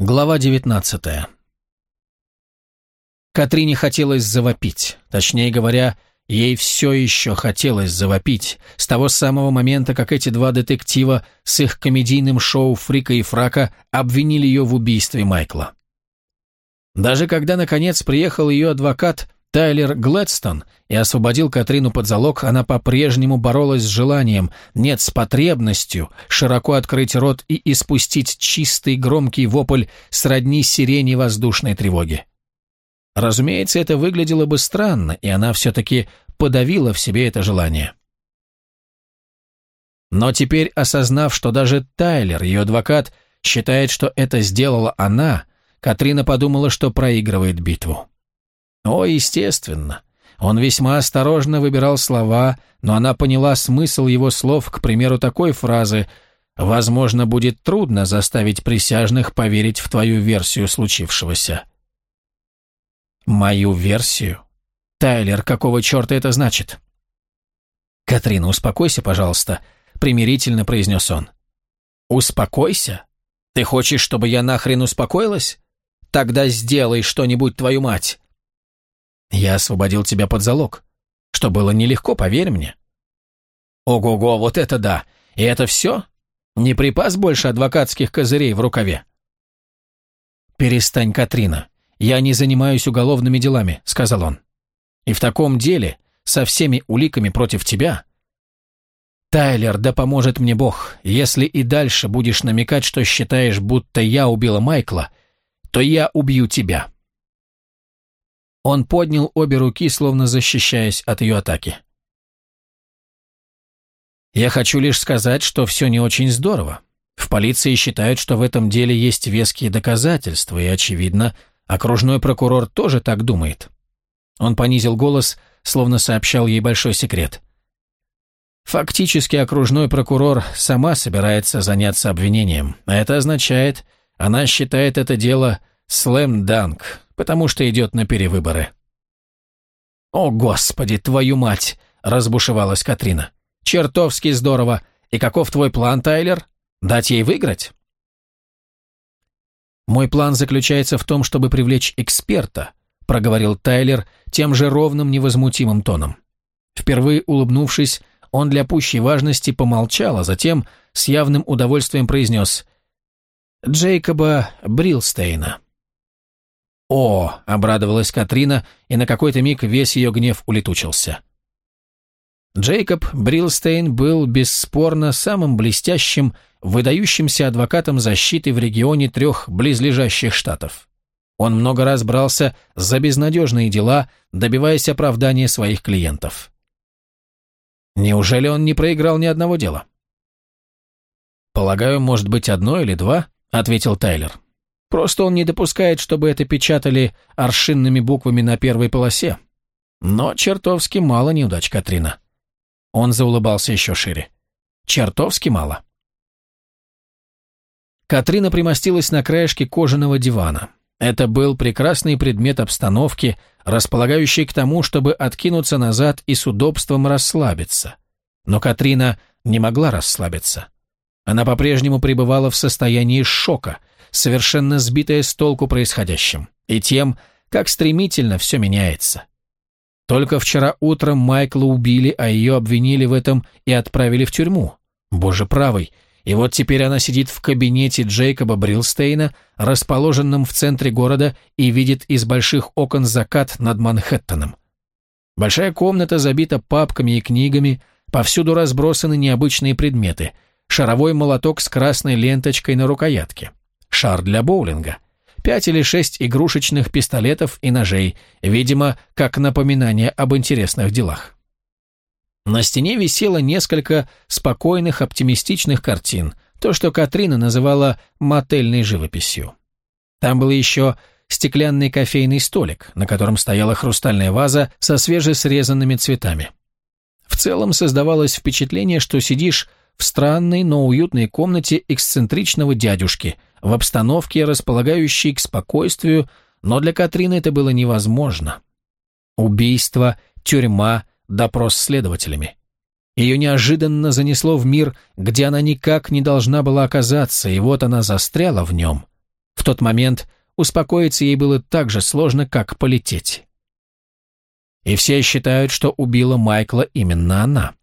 Глава 19 Катрине хотелось завопить, точнее говоря, ей все еще хотелось завопить, с того самого момента, как эти два детектива с их комедийным шоу «Фрика и фрака» обвинили ее в убийстве Майкла. Даже когда, наконец, приехал ее адвокат Тайлер Глэдстон и освободил Катрину под залог, она по-прежнему боролась с желанием, нет, с потребностью, широко открыть рот и испустить чистый громкий вопль сродни сирене воздушной тревоги. Разумеется, это выглядело бы странно, и она все-таки подавила в себе это желание. Но теперь, осознав, что даже Тайлер, ее адвокат, считает, что это сделала она, Катрина подумала, что проигрывает битву. О, естественно. Он весьма осторожно выбирал слова, но она поняла смысл его слов, к примеру, такой фразы «Возможно, будет трудно заставить присяжных поверить в твою версию случившегося». «Мою версию? Тайлер, какого черта это значит?» «Катрина, успокойся, пожалуйста», — примирительно произнес он. «Успокойся? Ты хочешь, чтобы я нахрен успокоилась? Тогда сделай что-нибудь, твою мать!» Я освободил тебя под залог, что было нелегко, поверь мне. Ого-го, вот это да! И это все? Не припас больше адвокатских козырей в рукаве? Перестань, Катрина. Я не занимаюсь уголовными делами, сказал он. И в таком деле, со всеми уликами против тебя... Тайлер, да поможет мне Бог, если и дальше будешь намекать, что считаешь, будто я убила Майкла, то я убью тебя. Он поднял обе руки, словно защищаясь от ее атаки. «Я хочу лишь сказать, что все не очень здорово. В полиции считают, что в этом деле есть веские доказательства, и, очевидно, окружной прокурор тоже так думает». Он понизил голос, словно сообщал ей большой секрет. Фактически окружной прокурор сама собирается заняться обвинением, а это означает, она считает это дело слэм-данк, потому что идет на перевыборы. «О, Господи, твою мать!» – разбушевалась Катрина. «Чертовски здорово! И каков твой план, Тайлер? Дать ей выиграть?» «Мой план заключается в том, чтобы привлечь эксперта», – проговорил Тайлер тем же ровным невозмутимым тоном. Впервые улыбнувшись, он для пущей важности помолчал, а затем с явным удовольствием произнес «Джейкоба Брилстейна». «О!» — обрадовалась Катрина, и на какой-то миг весь ее гнев улетучился. Джейкоб Брилстейн был бесспорно самым блестящим, выдающимся адвокатом защиты в регионе трех близлежащих штатов. Он много раз брался за безнадежные дела, добиваясь оправдания своих клиентов. Неужели он не проиграл ни одного дела? «Полагаю, может быть, одно или два», — ответил Тайлер. Просто он не допускает, чтобы это печатали аршинными буквами на первой полосе. Но чертовски мало неудач, Катрина. Он заулыбался еще шире. Чертовски мало. Катрина примостилась на краешке кожаного дивана. Это был прекрасный предмет обстановки, располагающий к тому, чтобы откинуться назад и с удобством расслабиться. Но Катрина не могла расслабиться. Она по-прежнему пребывала в состоянии шока – совершенно сбитая с толку происходящим, и тем, как стремительно все меняется. Только вчера утром Майкла убили, а ее обвинили в этом и отправили в тюрьму. Боже правый, и вот теперь она сидит в кабинете Джейкоба Брилстейна, расположенном в центре города, и видит из больших окон закат над Манхэттеном. Большая комната забита папками и книгами, повсюду разбросаны необычные предметы, шаровой молоток с красной ленточкой на рукоятке шар для боулинга, пять или шесть игрушечных пистолетов и ножей, видимо, как напоминание об интересных делах. На стене висело несколько спокойных, оптимистичных картин, то, что Катрина называла «мотельной живописью». Там был еще стеклянный кофейный столик, на котором стояла хрустальная ваза со свежесрезанными цветами. В целом создавалось впечатление, что сидишь в странной, но уютной комнате эксцентричного дядюшки, в обстановке, располагающей к спокойствию, но для Катрины это было невозможно. Убийство, тюрьма, допрос следователями. Ее неожиданно занесло в мир, где она никак не должна была оказаться, и вот она застряла в нем. В тот момент успокоиться ей было так же сложно, как полететь. И все считают, что убила Майкла именно она.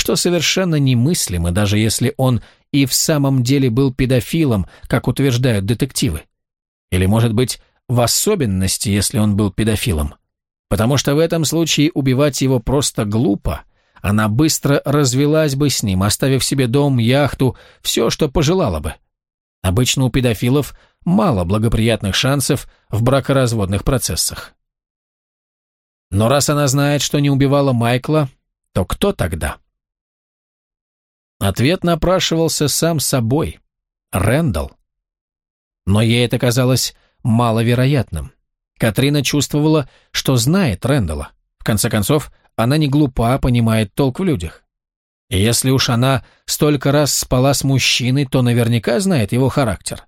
Что совершенно немыслимо, даже если он и в самом деле был педофилом, как утверждают детективы. Или, может быть, в особенности, если он был педофилом. Потому что в этом случае убивать его просто глупо. Она быстро развелась бы с ним, оставив себе дом, яхту, все, что пожелала бы. Обычно у педофилов мало благоприятных шансов в бракоразводных процессах. Но раз она знает, что не убивала Майкла, то кто тогда? Ответ напрашивался сам собой. Рэндалл. Но ей это казалось маловероятным. Катрина чувствовала, что знает Рэндалла. В конце концов, она не глупа, понимает толк в людях. И если уж она столько раз спала с мужчиной, то наверняка знает его характер.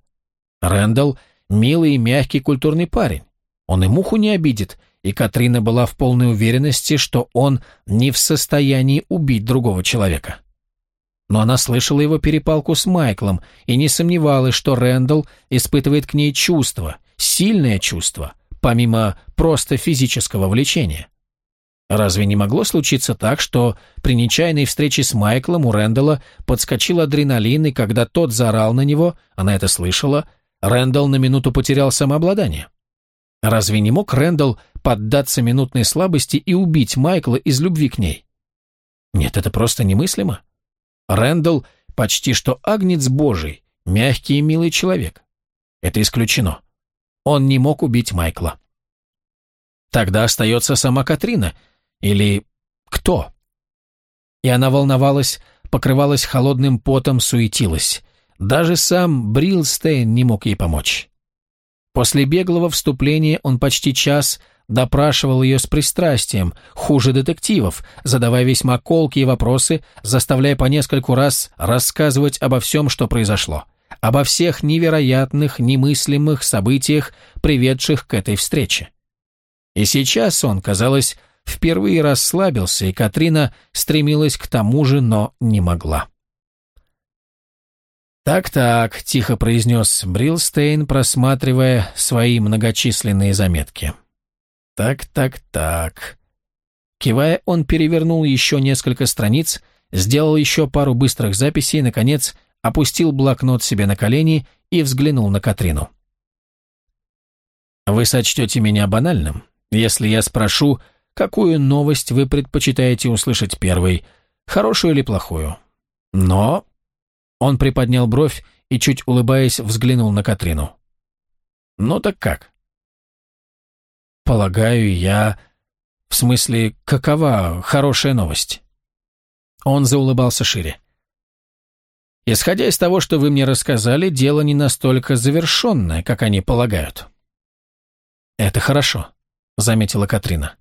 Рэндалл – милый и мягкий культурный парень. Он и муху не обидит, и Катрина была в полной уверенности, что он не в состоянии убить другого человека. Но она слышала его перепалку с Майклом и не сомневалась, что Рэндалл испытывает к ней чувство, сильное чувство, помимо просто физического влечения. Разве не могло случиться так, что при нечаянной встрече с Майклом у Рэндалла подскочил адреналин, и когда тот заорал на него, она это слышала, Рэндалл на минуту потерял самообладание? Разве не мог Рэндалл поддаться минутной слабости и убить Майкла из любви к ней? Нет, это просто немыслимо. Рэндалл почти что агнец божий, мягкий и милый человек. Это исключено. Он не мог убить Майкла. Тогда остается сама Катрина. Или кто? И она волновалась, покрывалась холодным потом, суетилась. Даже сам Брилстейн не мог ей помочь. После беглого вступления он почти час допрашивал ее с пристрастием, хуже детективов, задавая весьма колкие вопросы, заставляя по нескольку раз рассказывать обо всем, что произошло, обо всех невероятных, немыслимых событиях, приведших к этой встрече. И сейчас он, казалось, впервые расслабился, и Катрина стремилась к тому же, но не могла. «Так-так», — тихо произнес Брилстейн, просматривая свои многочисленные заметки. «Так-так-так». Кивая, он перевернул еще несколько страниц, сделал еще пару быстрых записей и, наконец, опустил блокнот себе на колени и взглянул на Катрину. «Вы сочтете меня банальным, если я спрошу, какую новость вы предпочитаете услышать первой, хорошую или плохую. Но он приподнял бровь и, чуть улыбаясь, взглянул на Катрину. «Ну так как?» «Полагаю, я...» «В смысле, какова хорошая новость?» Он заулыбался шире. «Исходя из того, что вы мне рассказали, дело не настолько завершенное, как они полагают». «Это хорошо», — заметила Катрина.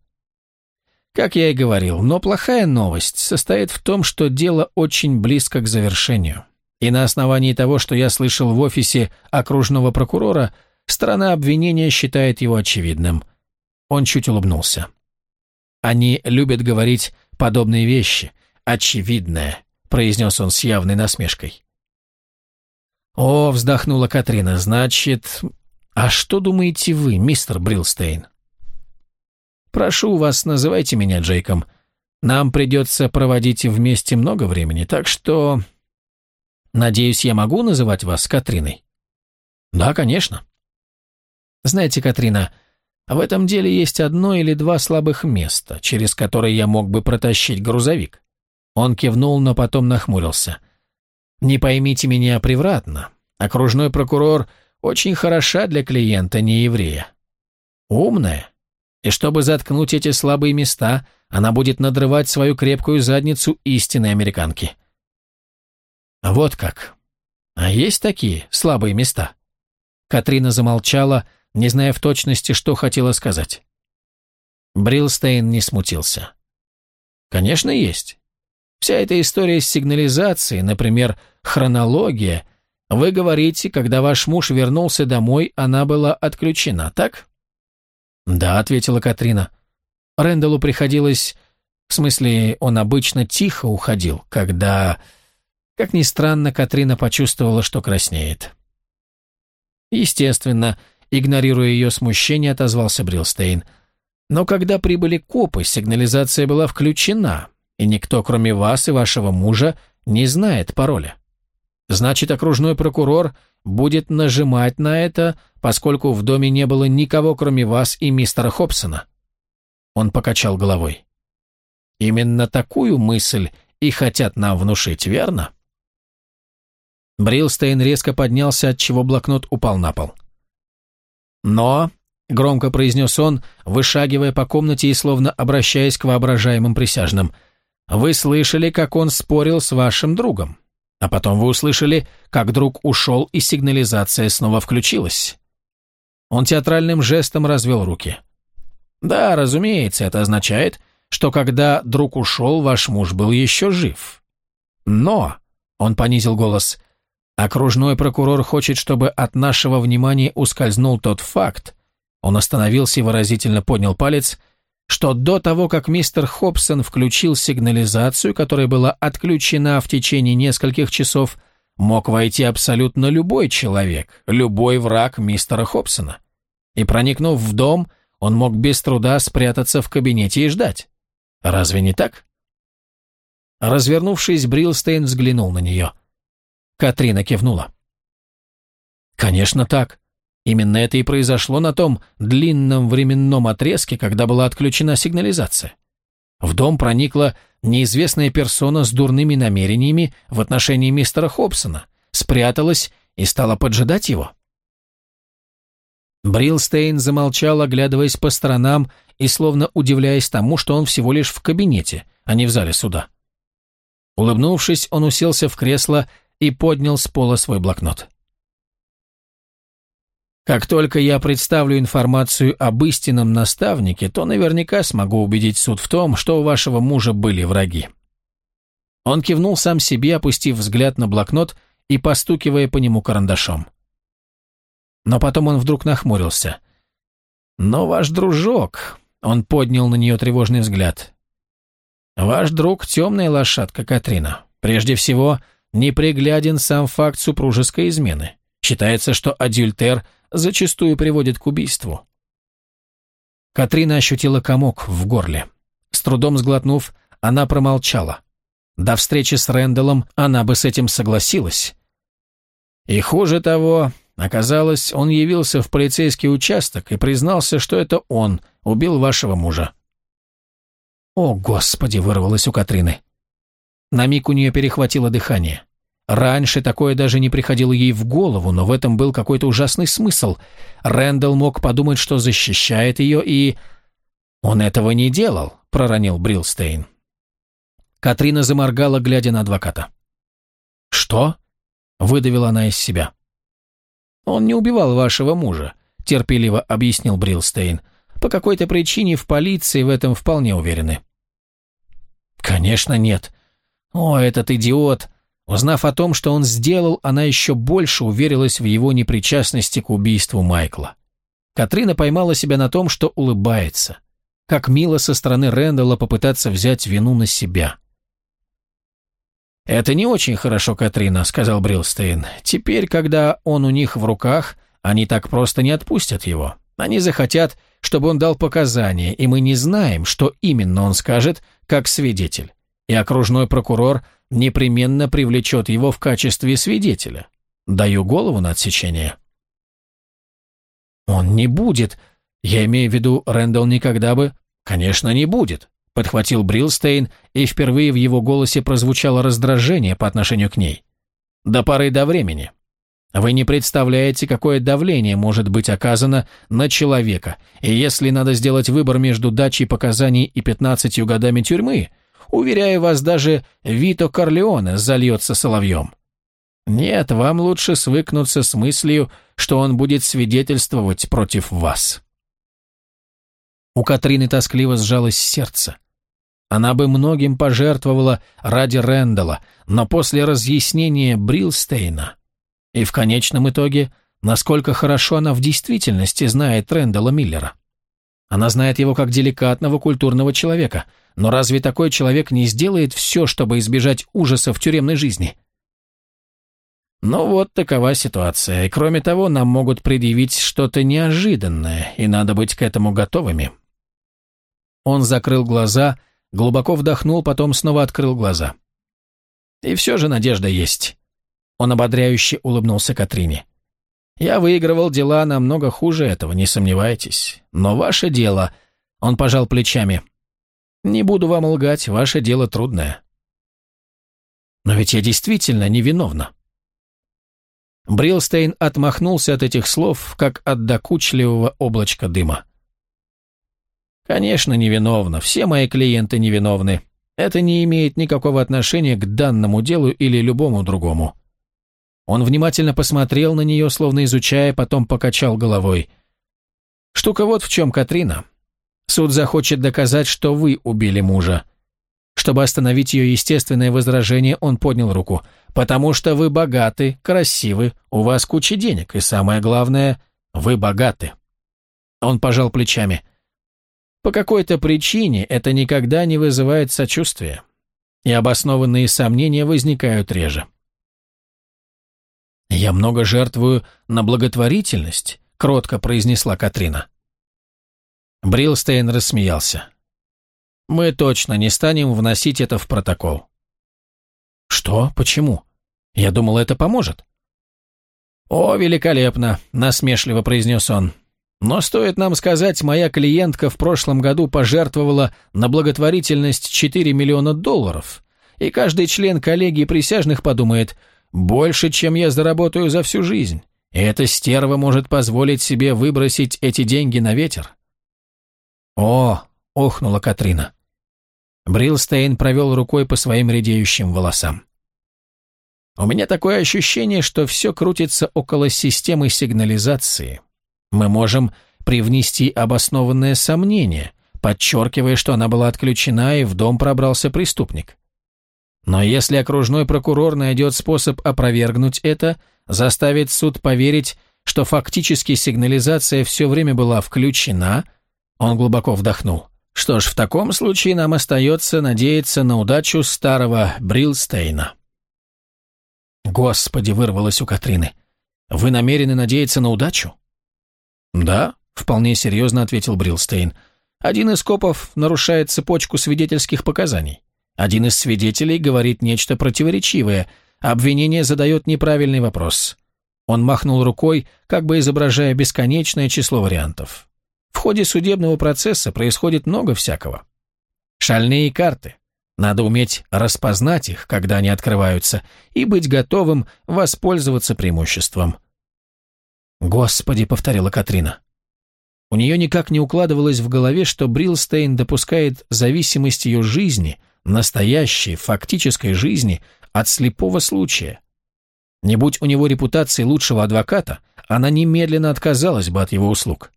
«Как я и говорил, но плохая новость состоит в том, что дело очень близко к завершению. И на основании того, что я слышал в офисе окружного прокурора, сторона обвинения считает его очевидным. Он чуть улыбнулся. Они любят говорить подобные вещи. Очевидное, произнес он с явной насмешкой. О, вздохнула Катрина, значит... А что думаете вы, мистер Брилстейн? Прошу вас, называйте меня Джейком. Нам придется проводить вместе много времени, так что Надеюсь, я могу называть вас Катриной? Да, конечно. Знаете, Катрина, в этом деле есть одно или два слабых места, через которые я мог бы протащить грузовик. Он кивнул, но потом нахмурился. Не поймите меня превратно. Окружной прокурор очень хороша для клиента, не еврея. Умная. И чтобы заткнуть эти слабые места, она будет надрывать свою крепкую задницу истинной американки. Вот как. А есть такие слабые места? Катрина замолчала, не зная в точности, что хотела сказать. Брилстейн не смутился. Конечно, есть. Вся эта история с сигнализацией, например, хронология. Вы говорите, когда ваш муж вернулся домой, она была отключена, так? Да, ответила Катрина. Рэндаллу приходилось... В смысле, он обычно тихо уходил, когда... Как ни странно, Катрина почувствовала, что краснеет. Естественно, игнорируя ее смущение, отозвался Брилстейн. Но когда прибыли копы, сигнализация была включена, и никто, кроме вас и вашего мужа, не знает пароля. Значит, окружной прокурор будет нажимать на это, поскольку в доме не было никого, кроме вас и мистера Хобсона. Он покачал головой. Именно такую мысль и хотят нам внушить, верно? Брилстейн резко поднялся, отчего блокнот упал на пол. «Но», — громко произнес он, вышагивая по комнате и словно обращаясь к воображаемым присяжным, «вы слышали, как он спорил с вашим другом, а потом вы услышали, как друг ушел и сигнализация снова включилась». Он театральным жестом развел руки. «Да, разумеется, это означает, что когда друг ушел, ваш муж был еще жив. Но, — он понизил голос, — окружной прокурор хочет, чтобы от нашего внимания ускользнул тот факт, он остановился и выразительно поднял палец, что до того, как мистер Хобсон включил сигнализацию, которая была отключена в течение нескольких часов, мог войти абсолютно любой человек, любой враг мистера Хобсона. И проникнув в дом, он мог без труда спрятаться в кабинете и ждать. Разве не так? Развернувшись, Брилстейн взглянул на нее. Катрина кивнула. Конечно так. Именно это и произошло на том длинном временном отрезке, когда была отключена сигнализация. В дом проникла неизвестная персона с дурными намерениями в отношении мистера Хобсона, спряталась и стала поджидать его. Брилстейн замолчал, оглядываясь по сторонам и словно удивляясь тому, что он всего лишь в кабинете, а не в зале суда. Улыбнувшись, он уселся в кресло и поднял с пола свой блокнот. «Как только я представлю информацию об истинном наставнике, то наверняка смогу убедить суд в том, что у вашего мужа были враги». Он кивнул сам себе, опустив взгляд на блокнот и постукивая по нему карандашом. Но потом он вдруг нахмурился. «Но ваш дружок...» — он поднял на нее тревожный взгляд. «Ваш друг — темная лошадка, Катрина. Прежде всего, непригляден сам факт супружеской измены. Считается, что адюльтер зачастую приводит к убийству». Катрина ощутила комок в горле. С трудом сглотнув, она промолчала. До встречи с Рэндаллом она бы с этим согласилась. И хуже того, Оказалось, он явился в полицейский участок и признался, что это он убил вашего мужа. «О, Господи!» — вырвалось у Катрины. На миг у нее перехватило дыхание. Раньше такое даже не приходило ей в голову, но в этом был какой-то ужасный смысл. Рэндалл мог подумать, что защищает ее, и... «Он этого не делал», — проронил Брилстейн. Катрина заморгала, глядя на адвоката. «Что?» — выдавила она из себя. «Он не убивал вашего мужа», – терпеливо объяснил Брилстейн. «По какой-то причине в полиции в этом вполне уверены». «Конечно нет. О, этот идиот!» Узнав о том, что он сделал, она еще больше уверилась в его непричастности к убийству Майкла. Катрина поймала себя на том, что улыбается. Как мило со стороны Рэндалла попытаться взять вину на себя. «Это не очень хорошо, Катрина», — сказал Брилстейн. «Теперь, когда он у них в руках, они так просто не отпустят его. Они захотят, чтобы он дал показания, и мы не знаем, что именно он скажет, как свидетель. И окружной прокурор непременно привлечет его в качестве свидетеля. Даю голову на отсечение». «Он не будет. Я имею в виду, Рэндалл никогда бы...» «Конечно, не будет подхватил Брилстейн, и впервые в его голосе прозвучало раздражение по отношению к ней. «До поры до времени. Вы не представляете, какое давление может быть оказано на человека, и если надо сделать выбор между дачей показаний и пятнадцатью годами тюрьмы, уверяю вас, даже Вито Корлеоне зальется соловьем. Нет, вам лучше свыкнуться с мыслью, что он будет свидетельствовать против вас». У Катрины тоскливо сжалось сердце. Она бы многим пожертвовала ради Рэндала, но после разъяснения Брилстейна и в конечном итоге, насколько хорошо она в действительности знает Рэндала Миллера. Она знает его как деликатного культурного человека, но разве такой человек не сделает все, чтобы избежать ужасов тюремной жизни? Ну вот такова ситуация. И кроме того, нам могут предъявить что-то неожиданное, и надо быть к этому готовыми. Он закрыл глаза, глубоко вдохнул, потом снова открыл глаза. И все же надежда есть. Он ободряюще улыбнулся Катрине. Я выигрывал дела намного хуже этого, не сомневайтесь. Но ваше дело... Он пожал плечами. Не буду вам лгать, ваше дело трудное. Но ведь я действительно невиновна. Брилстейн отмахнулся от этих слов, как от докучливого облачка дыма. «Конечно, невиновна. Все мои клиенты невиновны. Это не имеет никакого отношения к данному делу или любому другому». Он внимательно посмотрел на нее, словно изучая, потом покачал головой. «Штука вот в чем, Катрина. Суд захочет доказать, что вы убили мужа. Чтобы остановить ее естественное возражение, он поднял руку. «Потому что вы богаты, красивы, у вас куча денег, и самое главное, вы богаты». Он пожал плечами. «По какой-то причине это никогда не вызывает сочувствия, и обоснованные сомнения возникают реже». «Я много жертвую на благотворительность», — кротко произнесла Катрина. Брилстейн рассмеялся. Мы точно не станем вносить это в протокол. Что? Почему? Я думал, это поможет. О, великолепно, насмешливо произнес он. Но стоит нам сказать, моя клиентка в прошлом году пожертвовала на благотворительность 4 миллиона долларов, и каждый член коллегии присяжных подумает, больше, чем я заработаю за всю жизнь, и эта стерва может позволить себе выбросить эти деньги на ветер. О, охнула Катрина. Брилстейн провел рукой по своим редеющим волосам. «У меня такое ощущение, что все крутится около системы сигнализации. Мы можем привнести обоснованное сомнение, подчеркивая, что она была отключена и в дом пробрался преступник. Но если окружной прокурор найдет способ опровергнуть это, заставит суд поверить, что фактически сигнализация все время была включена, он глубоко вдохнул. Что ж, в таком случае нам остается надеяться на удачу старого Брилстейна. Господи, вырвалось у Катрины. Вы намерены надеяться на удачу? Да, вполне серьезно ответил Брилстейн. Один из копов нарушает цепочку свидетельских показаний. Один из свидетелей говорит нечто противоречивое, обвинение задает неправильный вопрос. Он махнул рукой, как бы изображая бесконечное число вариантов. В ходе судебного процесса происходит много всякого. Шальные карты. Надо уметь распознать их, когда они открываются, и быть готовым воспользоваться преимуществом. «Господи», — повторила Катрина. У нее никак не укладывалось в голове, что Брилстейн допускает зависимость ее жизни, настоящей, фактической жизни, от слепого случая. Не будь у него репутации лучшего адвоката, она немедленно отказалась бы от его услуг.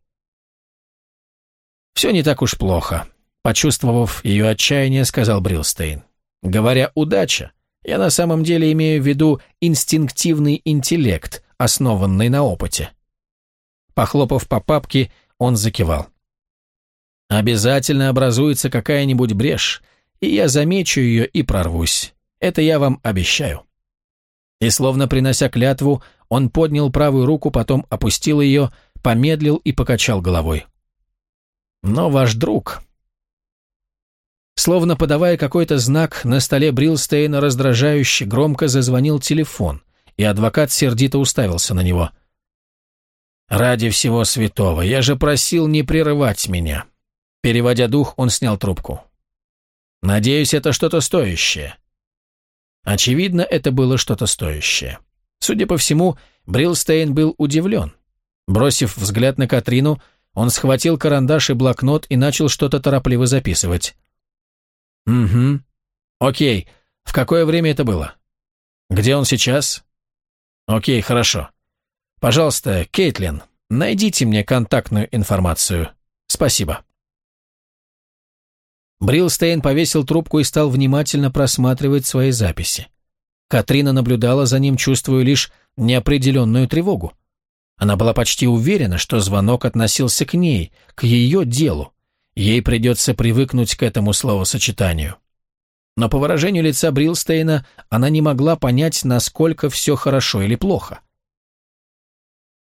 «Все не так уж плохо», — почувствовав ее отчаяние, сказал Брилстейн. «Говоря «удача», я на самом деле имею в виду инстинктивный интеллект, основанный на опыте». Похлопав по папке, он закивал. «Обязательно образуется какая-нибудь брешь, и я замечу ее и прорвусь. Это я вам обещаю». И словно принося клятву, он поднял правую руку, потом опустил ее, помедлил и покачал головой. Но ваш друг...» Словно подавая какой-то знак, на столе Брилстейна раздражающе громко зазвонил телефон, и адвокат сердито уставился на него. «Ради всего святого, я же просил не прерывать меня». Переводя дух, он снял трубку. «Надеюсь, это что-то стоящее». Очевидно, это было что-то стоящее. Судя по всему, Брилстейн был удивлен. Бросив взгляд на Катрину, он схватил карандаш и блокнот и начал что-то торопливо записывать. «Угу. Окей. В какое время это было? Где он сейчас? Окей, хорошо. Пожалуйста, Кейтлин, найдите мне контактную информацию. Спасибо». Брилстейн повесил трубку и стал внимательно просматривать свои записи. Катрина наблюдала за ним, чувствуя лишь неопределенную тревогу. Она была почти уверена, что звонок относился к ней, к ее делу. Ей придется привыкнуть к этому словосочетанию. но по выражению лица Брилстейна она не могла понять, насколько все хорошо или плохо.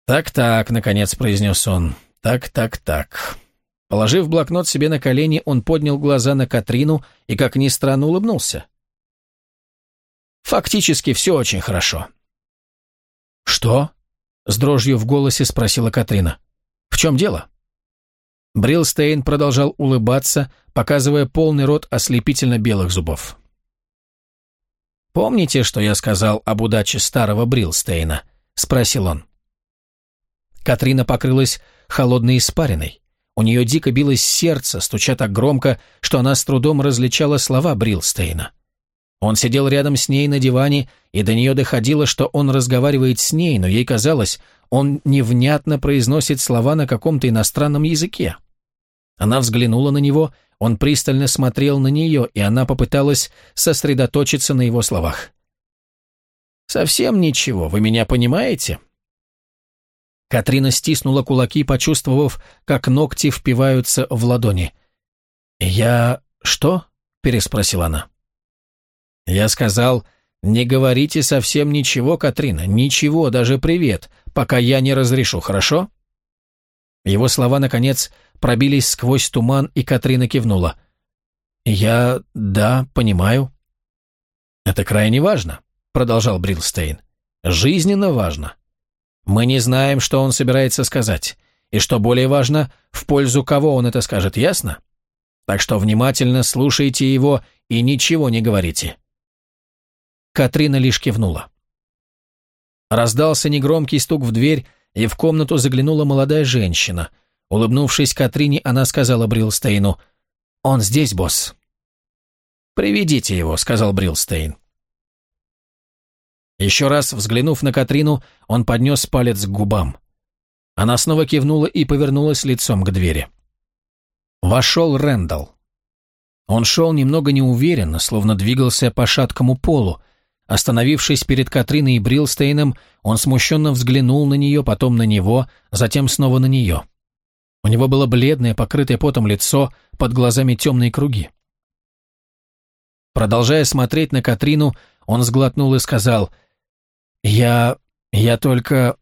«Так-так», — наконец произнес он, — «так-так-так». Положив блокнот себе на колени, он поднял глаза на Катрину и, как ни странно, улыбнулся. «Фактически все очень хорошо». «Что?» — с дрожью в голосе спросила Катрина. «В чем дело?» Брилстейн продолжал улыбаться, показывая полный рот ослепительно белых зубов. «Помните, что я сказал об удаче старого Брилстейна?» — спросил он. Катрина покрылась холодной испариной. У нее дико билось сердце, стуча так громко, что она с трудом различала слова Брилстейна. Он сидел рядом с ней на диване, и до нее доходило, что он разговаривает с ней, но ей казалось, он невнятно произносит слова на каком-то иностранном языке. Она взглянула на него, он пристально смотрел на нее, и она попыталась сосредоточиться на его словах. «Совсем ничего, вы меня понимаете?» Катрина стиснула кулаки, почувствовав, как ногти впиваются в ладони. «Я... что?» – переспросила она. «Я сказал, не говорите совсем ничего, Катрина, ничего, даже привет, пока я не разрешу, хорошо?» Его слова, наконец, пробились сквозь туман, и Катрина кивнула. «Я... да, понимаю». «Это крайне важно», — продолжал Брилстейн. «Жизненно важно. Мы не знаем, что он собирается сказать, и, что более важно, в пользу кого он это скажет, ясно? Так что внимательно слушайте его и ничего не говорите». Катрина лишь кивнула. Раздался негромкий стук в дверь, и в комнату заглянула молодая женщина. Улыбнувшись Катрине, она сказала Брилстейну, «Он здесь, босс». «Приведите его», — сказал Брилстейн. Еще раз взглянув на Катрину, он поднес палец к губам. Она снова кивнула и повернулась лицом к двери. Вошел Рэндалл. Он шел немного неуверенно, словно двигался по шаткому полу. Остановившись перед Катриной и Брилстейном, он смущенно взглянул на нее, потом на него, затем снова на нее. У него было бледное, покрытое потом лицо, под глазами темные круги. Продолжая смотреть на Катрину, он сглотнул и сказал «Я... я только...»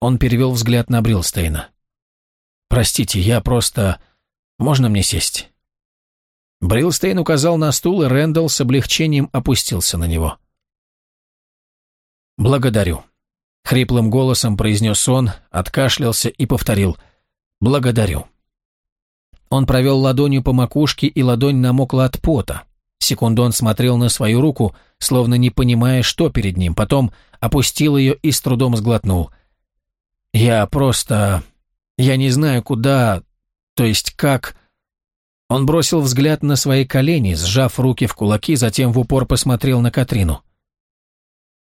Он перевел взгляд на Брилстейна. «Простите, я просто... Можно мне сесть?» Брилстейн указал на стул, и Рэндалл с облегчением опустился на него. «Благодарю», — хриплым голосом произнес он, откашлялся и повторил «Благодарю». Он провел ладонью по макушке, и ладонь намокла от пота. Секунду он смотрел на свою руку, словно не понимая, что перед ним, потом опустил ее и с трудом сглотнул. «Я просто... Я не знаю, куда... То есть как...» Он бросил взгляд на свои колени, сжав руки в кулаки, затем в упор посмотрел на Катрину.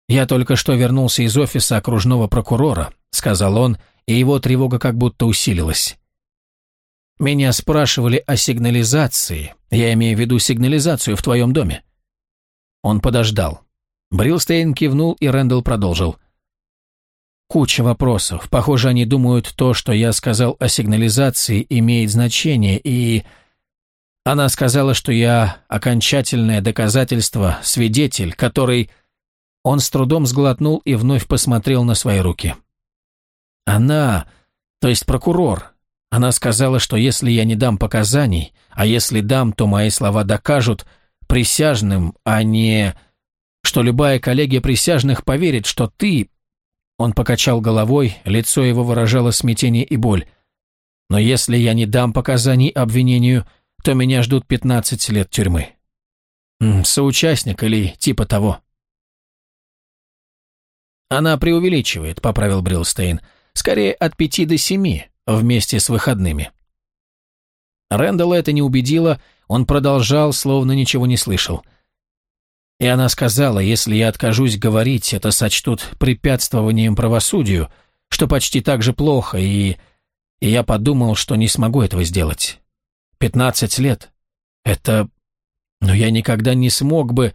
«Я только что вернулся из офиса окружного прокурора», — сказал он, и его тревога как будто усилилась. «Меня спрашивали о сигнализации. Я имею в виду сигнализацию в твоем доме». Он подождал. Брилстейн кивнул, и Рэндалл продолжил. «Куча вопросов. Похоже, они думают, то, что я сказал о сигнализации, имеет значение, и...» Она сказала, что я окончательное доказательство, свидетель, который... Он с трудом сглотнул и вновь посмотрел на свои руки. Она, то есть прокурор, она сказала, что если я не дам показаний, а если дам, то мои слова докажут присяжным, а не что любая коллегия присяжных поверит, что ты...» Он покачал головой, лицо его выражало смятение и боль. «Но если я не дам показаний обвинению, то меня ждут 15 лет тюрьмы. Соучастник или типа того». «Она преувеличивает», — поправил Брилстейн. «Скорее от пяти до семи, вместе с выходными». Рэндалла это не убедило, он продолжал, словно ничего не слышал. И она сказала, если я откажусь говорить, это сочтут препятствованием правосудию, что почти так же плохо, и... и я подумал, что не смогу этого сделать. Пятнадцать лет. Это... Но я никогда не смог бы...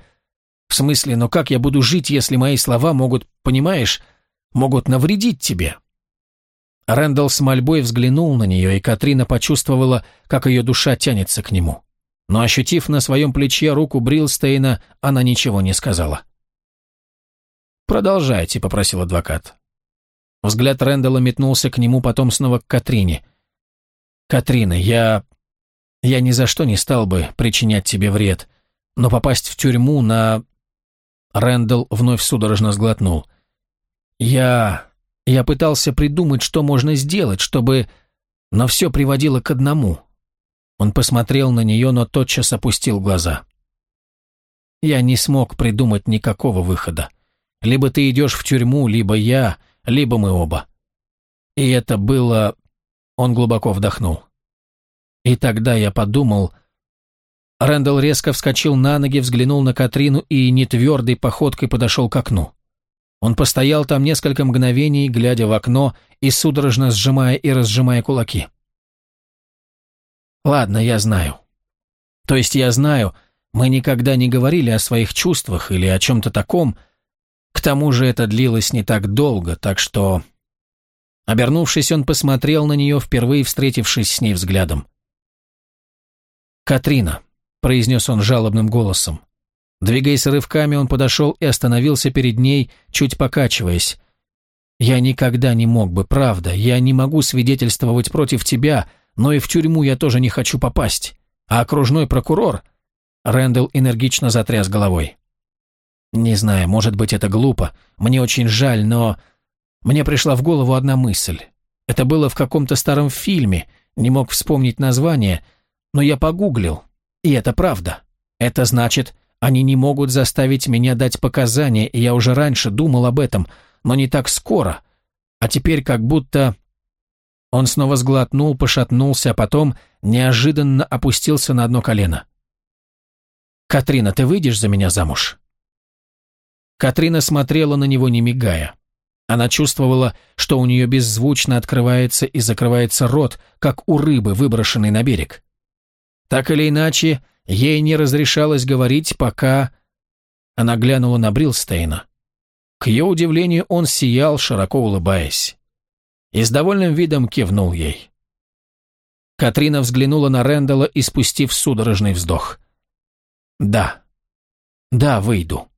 В смысле, но как я буду жить, если мои слова могут, понимаешь, могут навредить тебе?» Рэндалл с мольбой взглянул на нее, и Катрина почувствовала, как ее душа тянется к нему. но, ощутив на своем плече руку Брилстейна, она ничего не сказала. «Продолжайте», — попросил адвокат. Взгляд Рэндалла метнулся к нему, потом снова к Катрине. «Катрина, я... я ни за что не стал бы причинять тебе вред, но попасть в тюрьму на...» Рэндалл вновь судорожно сглотнул. «Я... я пытался придумать, что можно сделать, чтобы... но все приводило к одному». Он посмотрел на нее, но тотчас опустил глаза. «Я не смог придумать никакого выхода. Либо ты идешь в тюрьму, либо я, либо мы оба. И это было... Он глубоко вдохнул. И тогда я подумал... Рэндалл резко вскочил на ноги, взглянул на Катрину и нетвердой походкой подошел к окну. Он постоял там несколько мгновений, глядя в окно и судорожно сжимая и разжимая кулаки. «Ладно, я знаю. То есть я знаю, мы никогда не говорили о своих чувствах или о чем-то таком, — к тому же это длилось не так долго, так что... Обернувшись, он посмотрел на нее, впервые встретившись с ней взглядом. «Катрина», — произнес он жалобным голосом. Двигаясь рывками, он подошел и остановился перед ней, чуть покачиваясь. «Я никогда не мог бы, правда, я не могу свидетельствовать против тебя, но и в тюрьму я тоже не хочу попасть. А окружной прокурор...» Рэндалл энергично затряс головой. Не знаю, может быть, это глупо. Мне очень жаль, но... Мне пришла в голову одна мысль. Это было в каком-то старом фильме, не мог вспомнить название, но я погуглил, и это правда. Это значит, они не могут заставить меня дать показания, и я уже раньше думал об этом, но не так скоро. А теперь как будто... Он снова сглотнул, пошатнулся, а потом неожиданно опустился на одно колено. «Катрина, ты выйдешь за меня замуж?» Катрина смотрела на него, не мигая. Она чувствовала, что у нее беззвучно открывается и закрывается рот, как у рыбы, выброшенной на берег. Так или иначе, ей не разрешалось говорить, пока... Она глянула на Брилстейна. К ее удивлению, он сиял, широко улыбаясь. И с довольным видом кивнул ей. Катрина взглянула на Рэндала и спустив судорожный вздох. «Да, да, выйду».